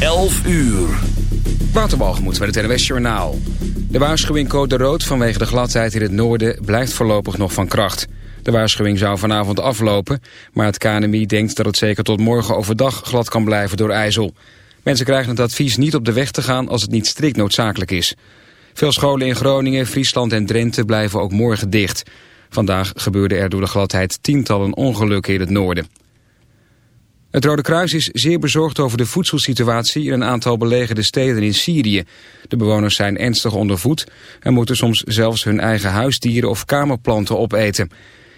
11 uur. Waterbalgemoed met het NWS Journaal. De waarschuwing code rood vanwege de gladheid in het noorden blijft voorlopig nog van kracht. De waarschuwing zou vanavond aflopen, maar het KNMI denkt dat het zeker tot morgen overdag glad kan blijven door ijzel. Mensen krijgen het advies niet op de weg te gaan als het niet strikt noodzakelijk is. Veel scholen in Groningen, Friesland en Drenthe blijven ook morgen dicht. Vandaag gebeurden er door de gladheid tientallen ongelukken in het noorden. Het Rode Kruis is zeer bezorgd over de voedselsituatie in een aantal belegerde steden in Syrië. De bewoners zijn ernstig onder voet en moeten soms zelfs hun eigen huisdieren of kamerplanten opeten.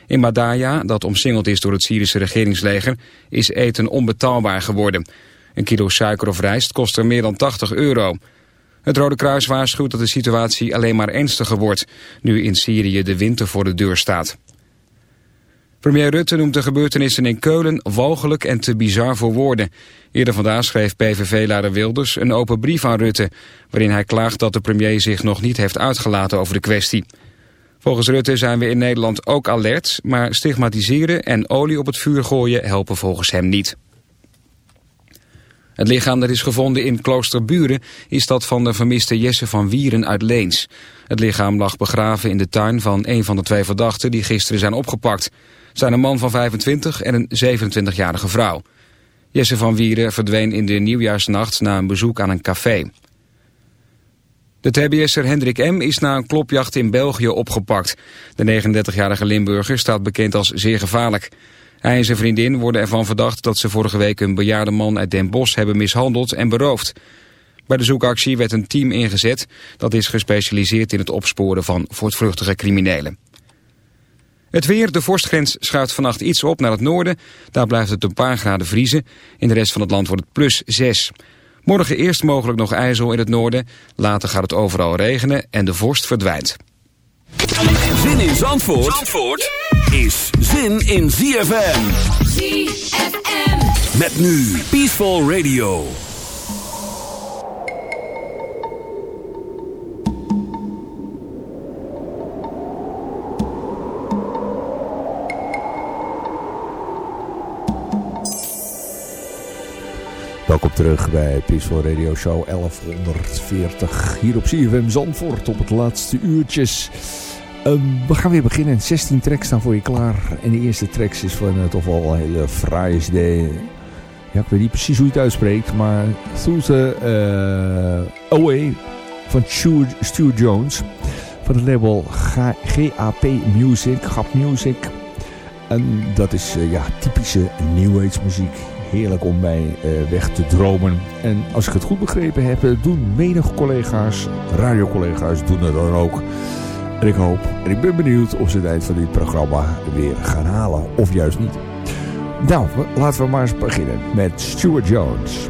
In Madaya, dat omsingeld is door het Syrische regeringsleger, is eten onbetaalbaar geworden. Een kilo suiker of rijst kost er meer dan 80 euro. Het Rode Kruis waarschuwt dat de situatie alleen maar ernstiger wordt, nu in Syrië de winter voor de deur staat. Premier Rutte noemt de gebeurtenissen in Keulen walgelijk en te bizar voor woorden. Eerder vandaag schreef PVV-leider Wilders een open brief aan Rutte... waarin hij klaagt dat de premier zich nog niet heeft uitgelaten over de kwestie. Volgens Rutte zijn we in Nederland ook alert... maar stigmatiseren en olie op het vuur gooien helpen volgens hem niet. Het lichaam dat is gevonden in Kloosterburen is dat van de vermiste Jesse van Wieren uit Leens. Het lichaam lag begraven in de tuin van een van de twee verdachten die gisteren zijn opgepakt zijn een man van 25 en een 27-jarige vrouw. Jesse van Wieren verdween in de nieuwjaarsnacht na een bezoek aan een café. De TBS'er Hendrik M. is na een klopjacht in België opgepakt. De 39-jarige Limburger staat bekend als zeer gevaarlijk. Hij en zijn vriendin worden ervan verdacht dat ze vorige week een bejaarde man uit Den Bosch hebben mishandeld en beroofd. Bij de zoekactie werd een team ingezet dat is gespecialiseerd in het opsporen van voortvluchtige criminelen. Het weer, de vorstgrens schuift vannacht iets op naar het noorden. Daar blijft het een paar graden vriezen. In de rest van het land wordt het plus 6. Morgen eerst mogelijk nog ijzel in het noorden. Later gaat het overal regenen en de vorst verdwijnt. Zin in Zandvoort, Zandvoort is zin in ZFM. ZFM. Met nu Peaceful Radio. Welkom terug bij Peaceful Radio Show 1140 hier op CFM Zandvoort op het laatste uurtjes. Um, we gaan weer beginnen. 16 tracks staan voor je klaar. En de eerste tracks is van uh, toch wel een hele fraaie CD. Ja, ik weet niet precies hoe je het uitspreekt, maar Through uh, Away van Stu Jones van het label GAP Music, GAP Music. En dat is uh, ja, typische New Age muziek heerlijk om bij uh, weg te dromen. En als ik het goed begrepen heb, eh, doen menige collega's, radiocollega's, doen het dan ook. En ik hoop, en ik ben benieuwd of ze het eind van dit programma weer gaan halen. Of juist niet. Nou, laten we maar eens beginnen met Stuart Jones.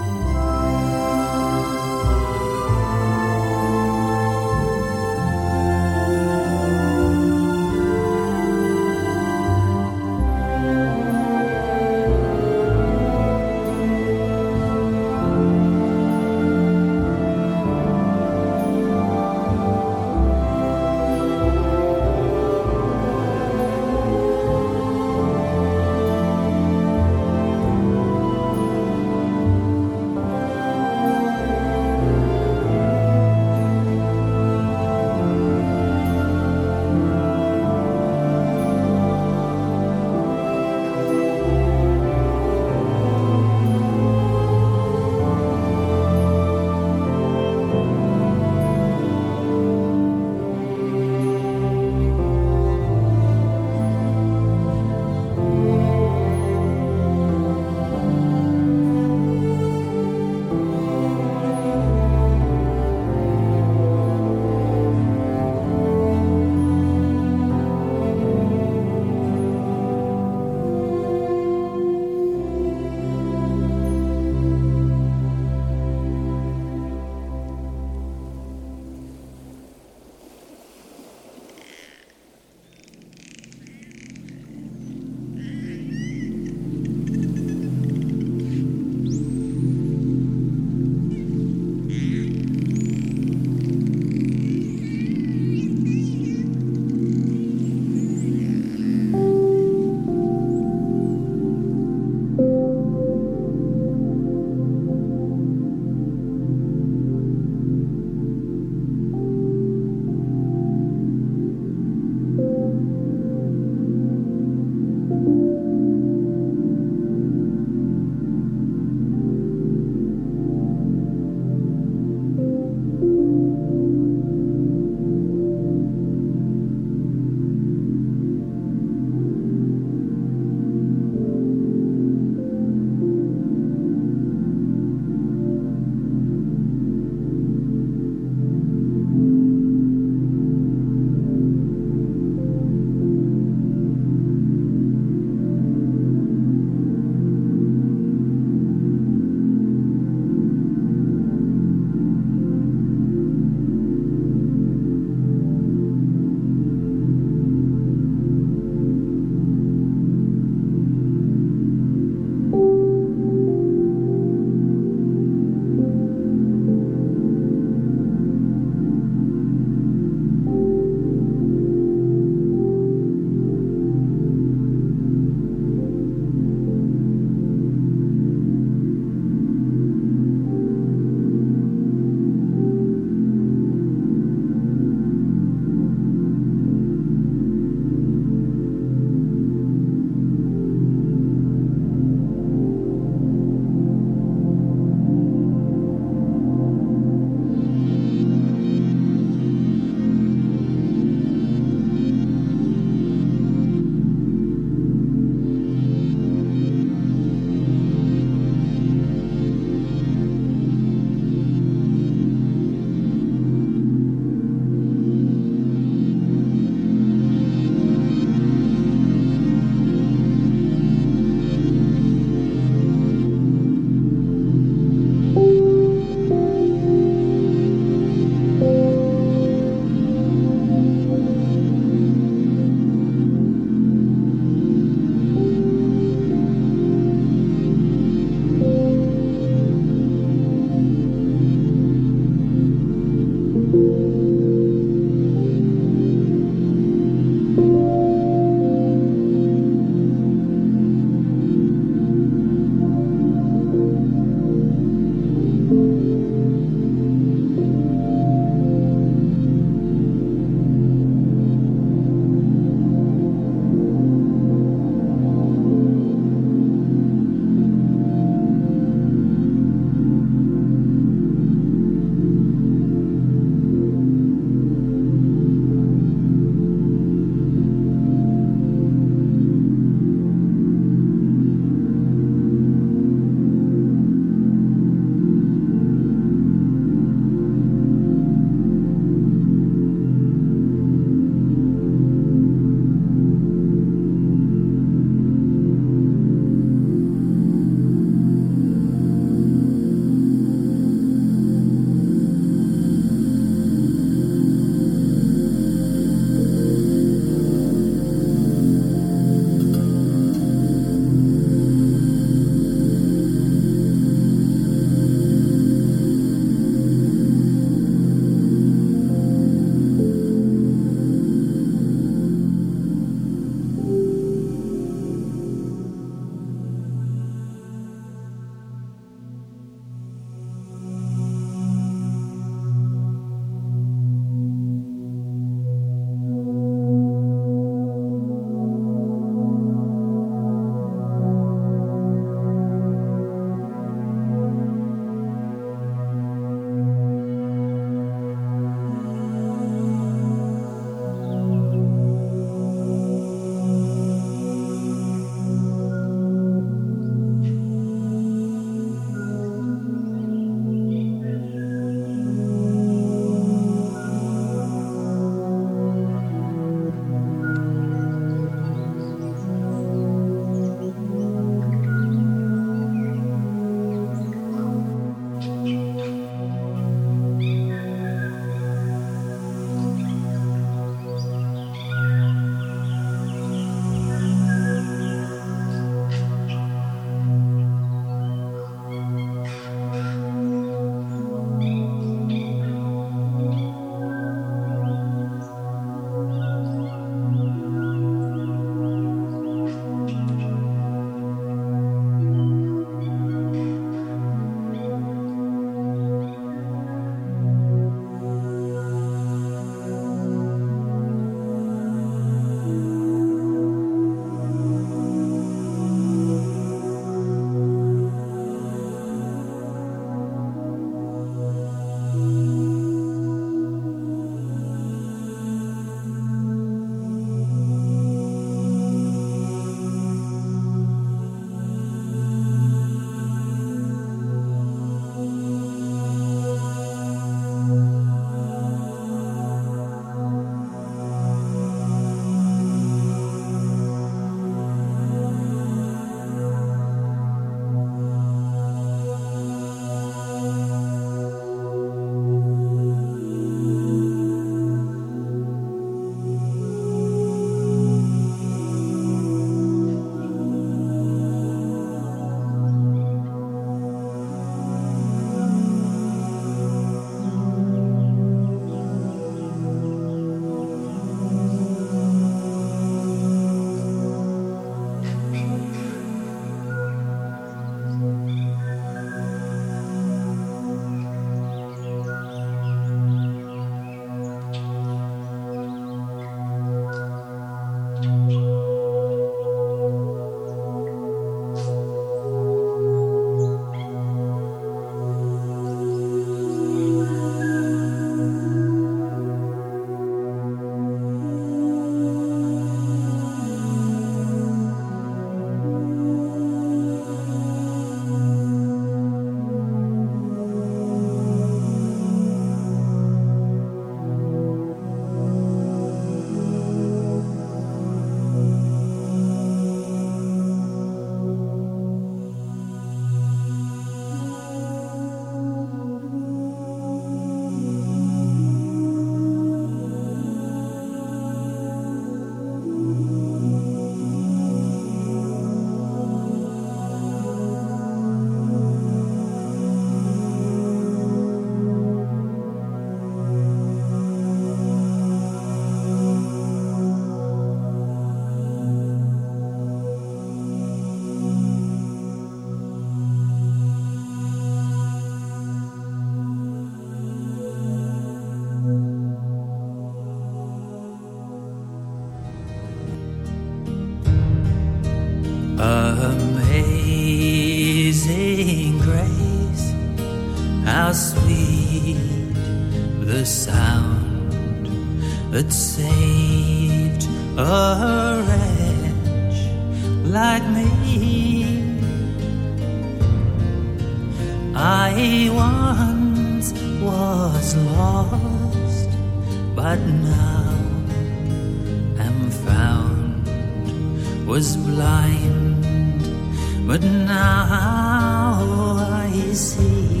But now I see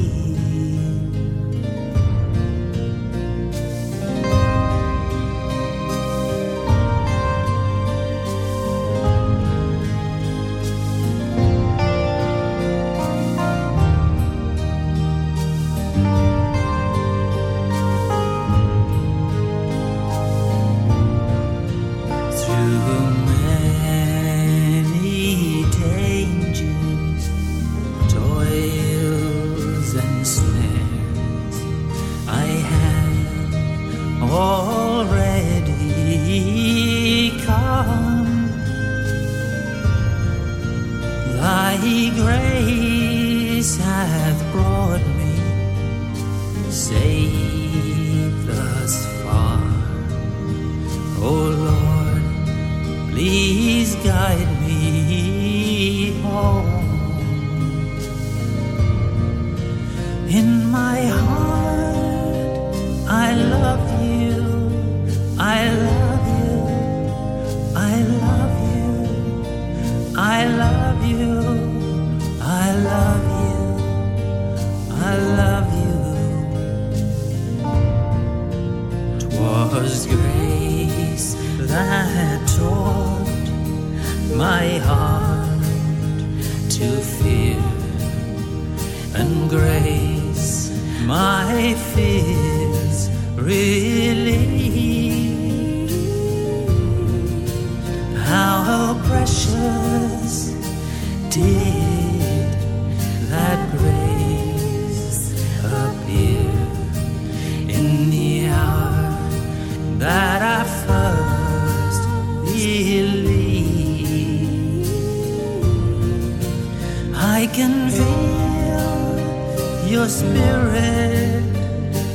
spirit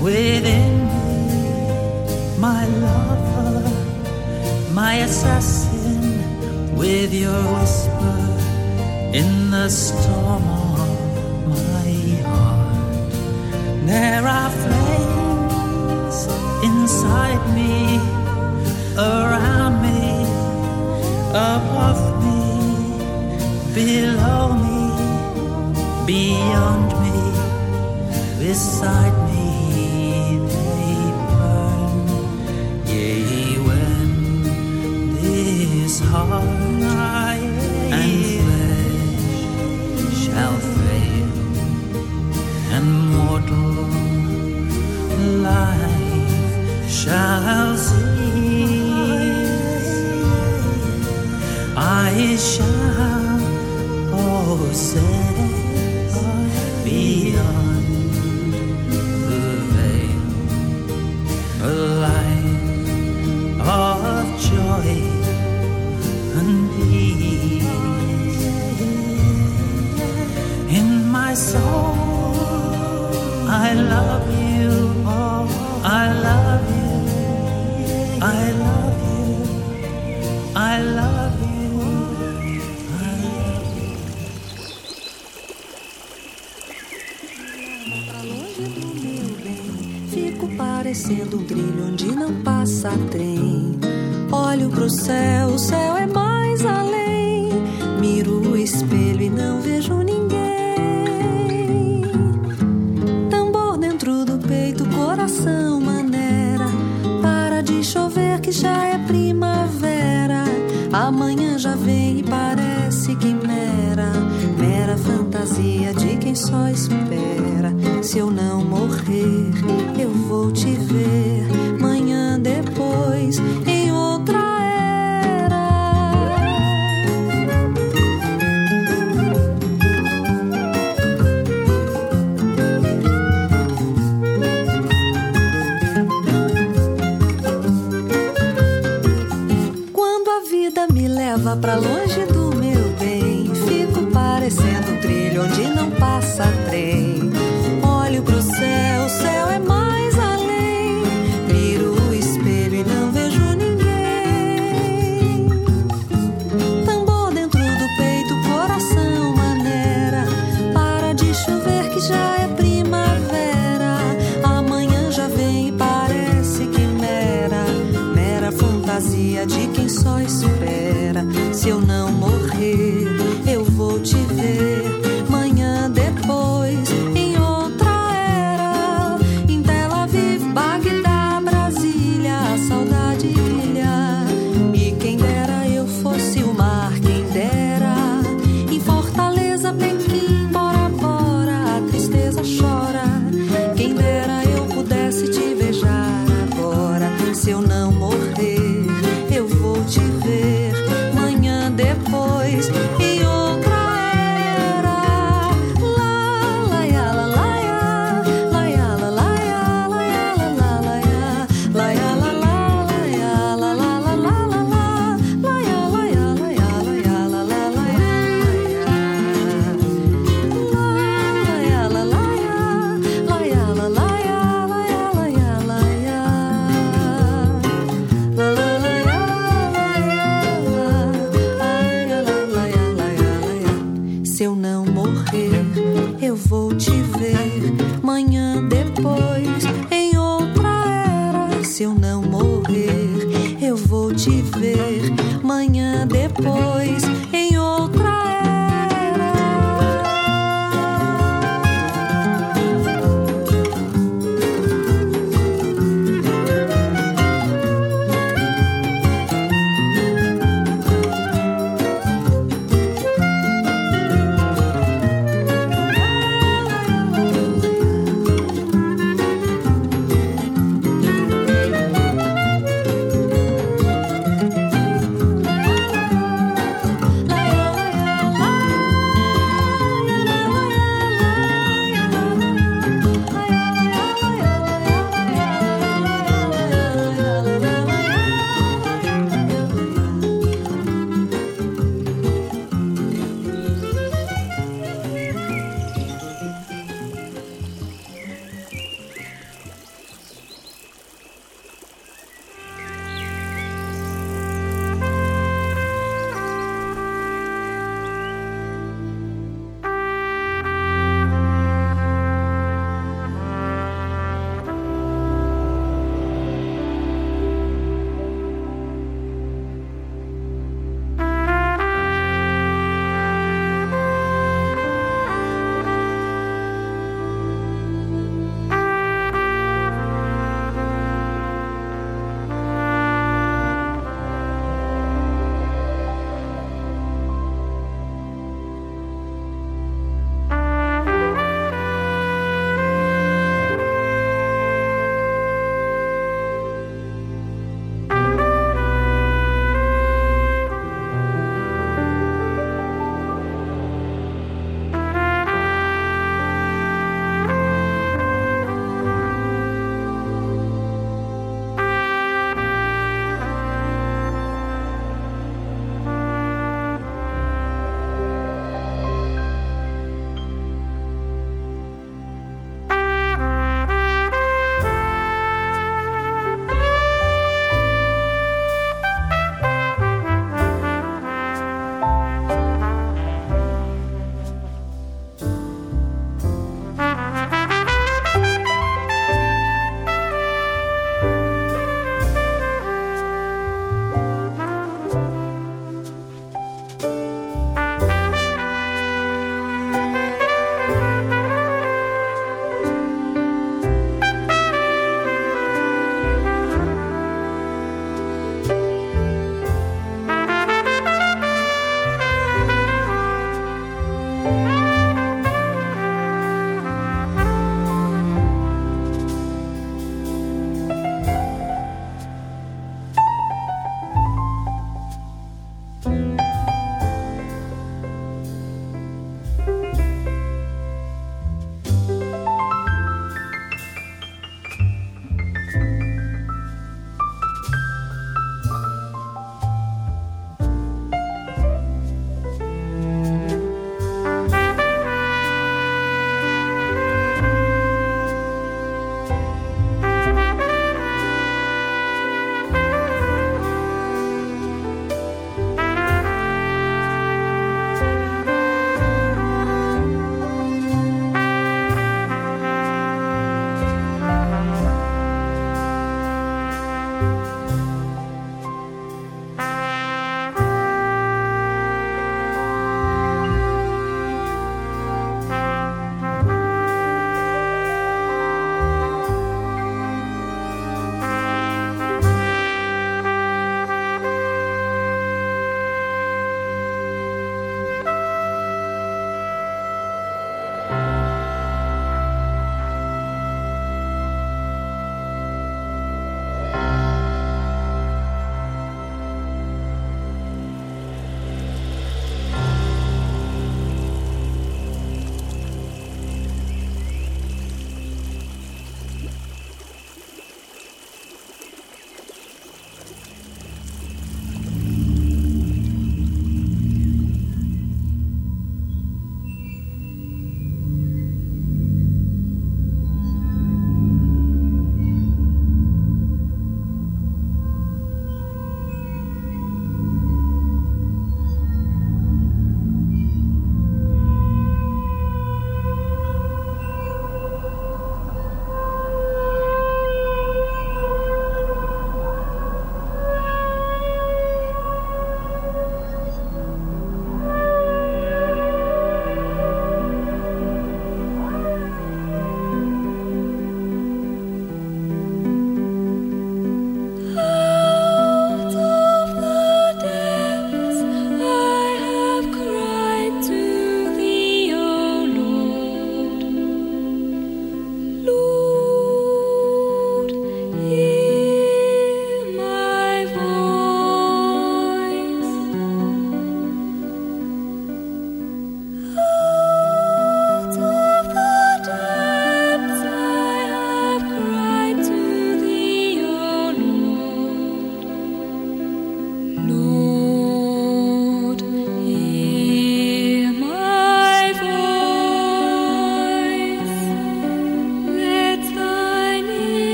within me, my lover, my assassin, with your whisper in the storm of my heart. There are flames inside me, around me, above me, below. this side. espelho e não vejo ninguém. Tambor dentro do peito, coração, maneira. Para de chover que já é primavera. Amanhã já vem e parece quimera. Mera fantasia de quem só espera. Se eu não morrer, eu vou te ver